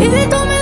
de